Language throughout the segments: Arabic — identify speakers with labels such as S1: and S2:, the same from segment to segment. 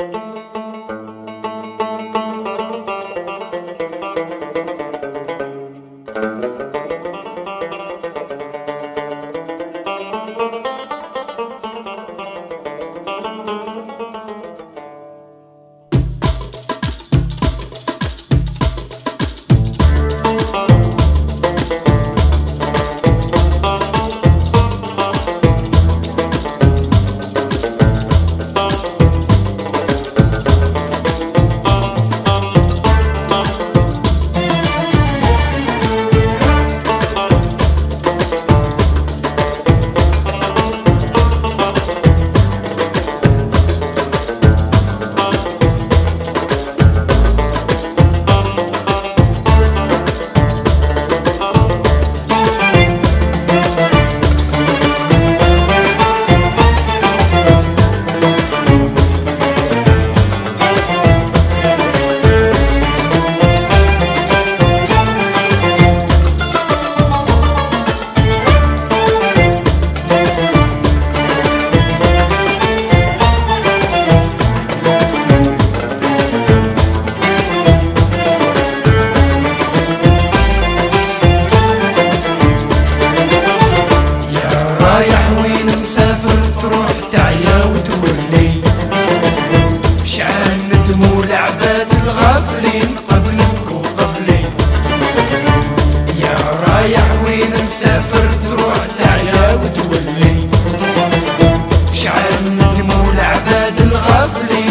S1: Música قبلي يا رايح وين مسافر تروح تعيا وتولي. شعل نجمو العباد الغافلين.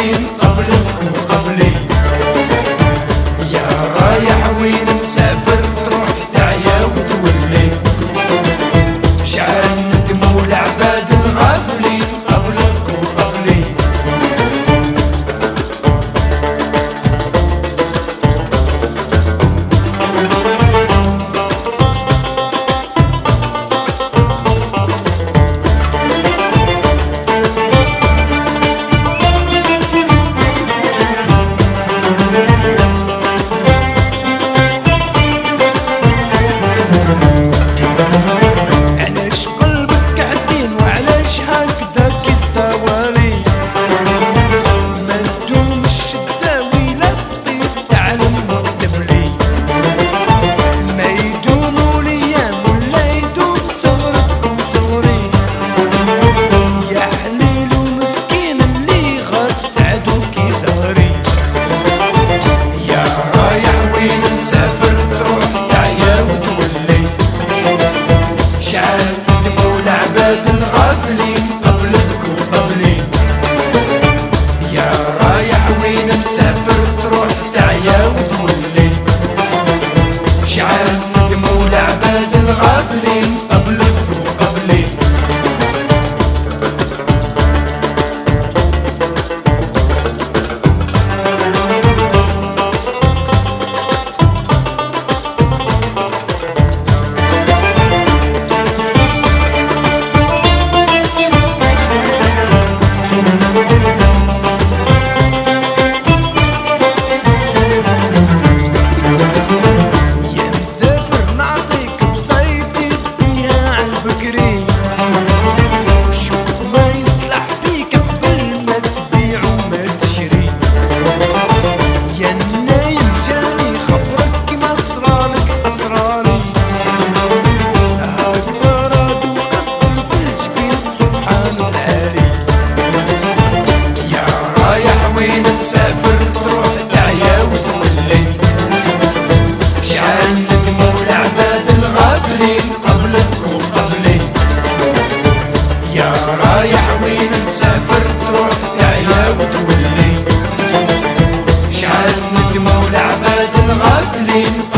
S1: Amin. name